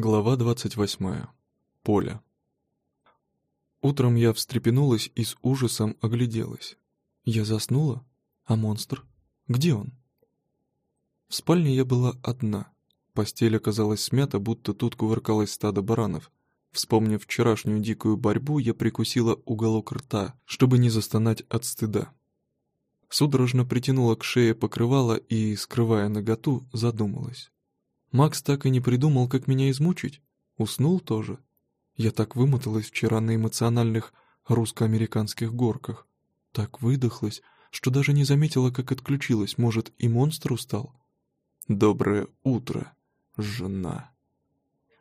Глава 28. Поле. Утром я встрепенулась и с ужасом огляделась. Я заснула? А монстр? Где он? В спальне я была одна. Постель оказалась смята, будто тут кувыркалось стадо баранов. Вспомнив вчерашнюю дикую борьбу, я прикусила уголок рта, чтобы не застонать от стыда. Судорожно притянула к шее покрывало и, скрывая наготу, задумалась. Макс так и не придумал, как меня измучить. Уснул тоже. Я так вымоталась вчера на эмоциональных русско-американских горках. Так выдохлась, что даже не заметила, как отключилась. Может, и монстр устал? Доброе утро, жена.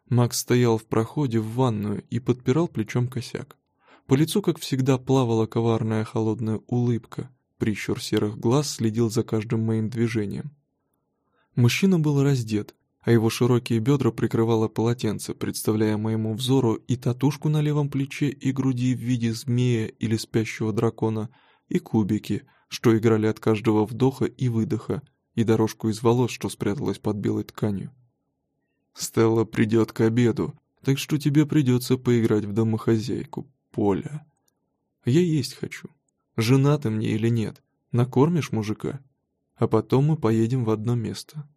Макс стоял в проходе в ванную и подпирал плечом косяк. По лицу, как всегда, плавала коварная холодная улыбка. Прищур серых глаз следил за каждым моим движением. Мужчина был раздет, а его широкие бедра прикрывало полотенце, представляя моему взору и татушку на левом плече, и груди в виде змея или спящего дракона, и кубики, что играли от каждого вдоха и выдоха, и дорожку из волос, что спряталась под белой тканью. «Стелла придет к обеду, так что тебе придется поиграть в домохозяйку, Поля. Я есть хочу. Жена ты мне или нет? Накормишь мужика? А потом мы поедем в одно место».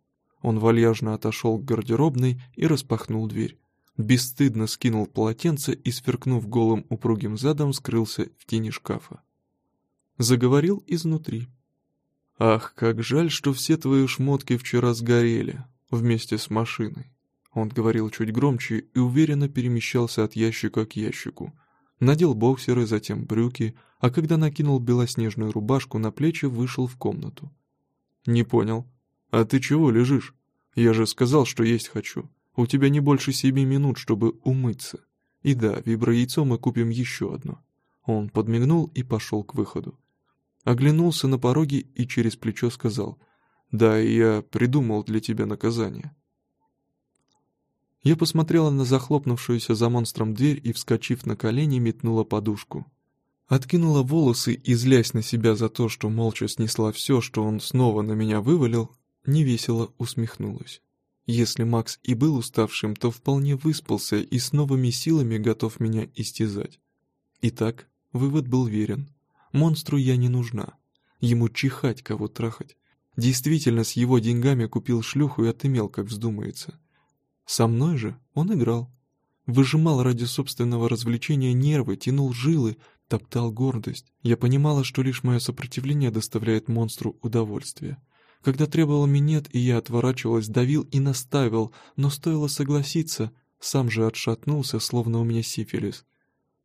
Он вальяжно отошел к гардеробной и распахнул дверь. Бесстыдно скинул полотенце и, сверкнув голым упругим задом, скрылся в тени шкафа. Заговорил изнутри. «Ах, как жаль, что все твои шмотки вчера сгорели, вместе с машиной». Он говорил чуть громче и уверенно перемещался от ящика к ящику. Надел боксеры, затем брюки, а когда накинул белоснежную рубашку на плечи, вышел в комнату. «Не понял», «А ты чего лежишь? Я же сказал, что есть хочу. У тебя не больше семи минут, чтобы умыться. И да, виброяйцо мы купим еще одно». Он подмигнул и пошел к выходу. Оглянулся на пороге и через плечо сказал, «Да, я придумал для тебя наказание». Я посмотрела на захлопнувшуюся за монстром дверь и, вскочив на колени, метнула подушку. Откинула волосы и, злясь на себя за то, что молча снесла все, что он снова на меня вывалил, невесело усмехнулась. Если Макс и был уставшим, то вполне выспался и с новыми силами готов меня истязать. Итак, вывод был верен. Монстру я не нужна. Ему чихать, кого трахать. Действительно, с его деньгами купил шлюху и отымел, как вздумается. Со мной же он играл. Выжимал ради собственного развлечения нервы, тянул жилы, топтал гордость. Я понимала, что лишь мое сопротивление доставляет монстру удовольствие. Когда требовал минет, и я отворачивалась, давил и наставил, но стоило согласиться, сам же отшатнулся, словно у меня сифилис.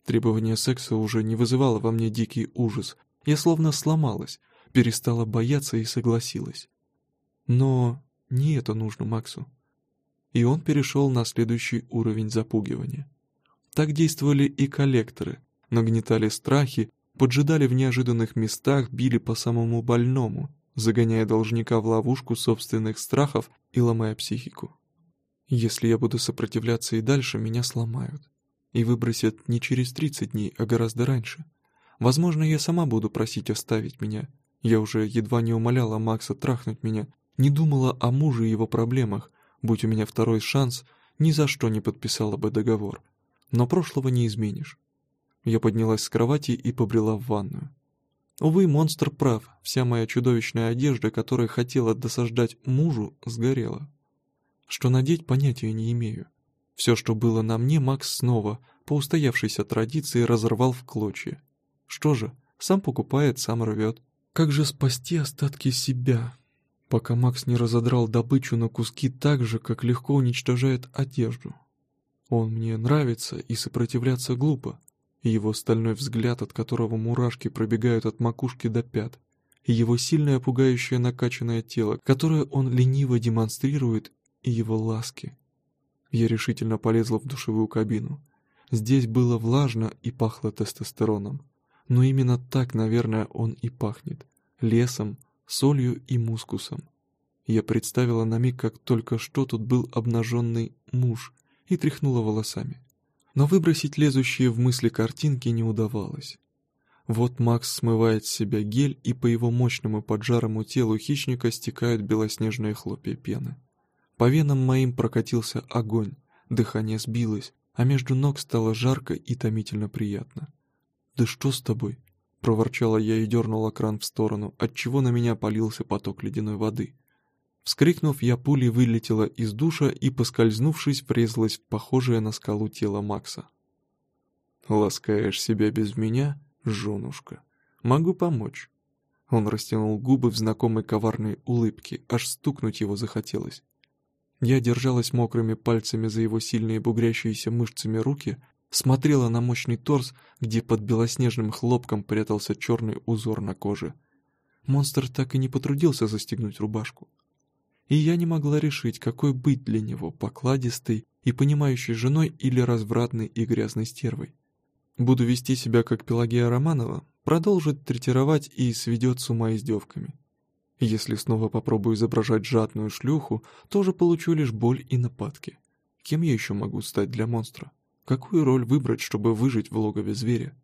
Требование секса уже не вызывало во мне дикий ужас. Я словно сломалась, перестала бояться и согласилась. Но не это нужно Максу. И он перешел на следующий уровень запугивания. Так действовали и коллекторы, нагнетали страхи, поджидали в неожиданных местах, били по самому больному, загоняя должника в ловушку собственных страхов и ломая психику. Если я буду сопротивляться и дальше, меня сломают. И выбросят не через 30 дней, а гораздо раньше. Возможно, я сама буду просить оставить меня. Я уже едва не умоляла Макса трахнуть меня, не думала о муже и его проблемах. Будь у меня второй шанс, ни за что не подписала бы договор. Но прошлого не изменишь. Я поднялась с кровати и побрела в ванную. Увы, монстр прав, вся моя чудовищная одежда, которая хотела досаждать мужу, сгорела. Что надеть, понятия не имею. Все, что было на мне, Макс снова, по устоявшейся традиции, разорвал в клочья. Что же, сам покупает, сам рвет. Как же спасти остатки себя, пока Макс не разодрал добычу на куски так же, как легко уничтожает одежду? Он мне нравится, и сопротивляться глупо его стальной взгляд, от которого мурашки пробегают от макушки до пят, его сильное пугающее накачанное тело, которое он лениво демонстрирует, и его ласки. Я решительно полезла в душевую кабину. Здесь было влажно и пахло тестостероном. Но именно так, наверное, он и пахнет. Лесом, солью и мускусом. Я представила на миг, как только что тут был обнаженный муж, и тряхнула волосами но выбросить лезущие в мысли картинки не удавалось. Вот Макс смывает с себя гель, и по его мощному поджарому телу хищника стекают белоснежные хлопья пены. По венам моим прокатился огонь, Дыхание сбилось, а между ног стало жарко и томительно приятно. «Да что с тобой?» — проворчала я и дернула кран в сторону, отчего на меня полился поток ледяной воды. Вскрикнув, я пулей вылетела из душа и, поскользнувшись, врезалась в похожее на скалу тело Макса. «Ласкаешь себя без меня, женушка? Могу помочь». Он растянул губы в знакомой коварной улыбке, аж стукнуть его захотелось. Я держалась мокрыми пальцами за его сильные бугрящиеся мышцами руки, смотрела на мощный торс, где под белоснежным хлопком прятался черный узор на коже. Монстр так и не потрудился застегнуть рубашку и я не могла решить, какой быть для него, покладистой и понимающей женой или развратной и грязной стервой. Буду вести себя как Пелагея Романова, продолжит третировать и сведет с ума издевками. Если снова попробую изображать жадную шлюху, тоже получу лишь боль и нападки. Кем я еще могу стать для монстра? Какую роль выбрать, чтобы выжить в логове зверя?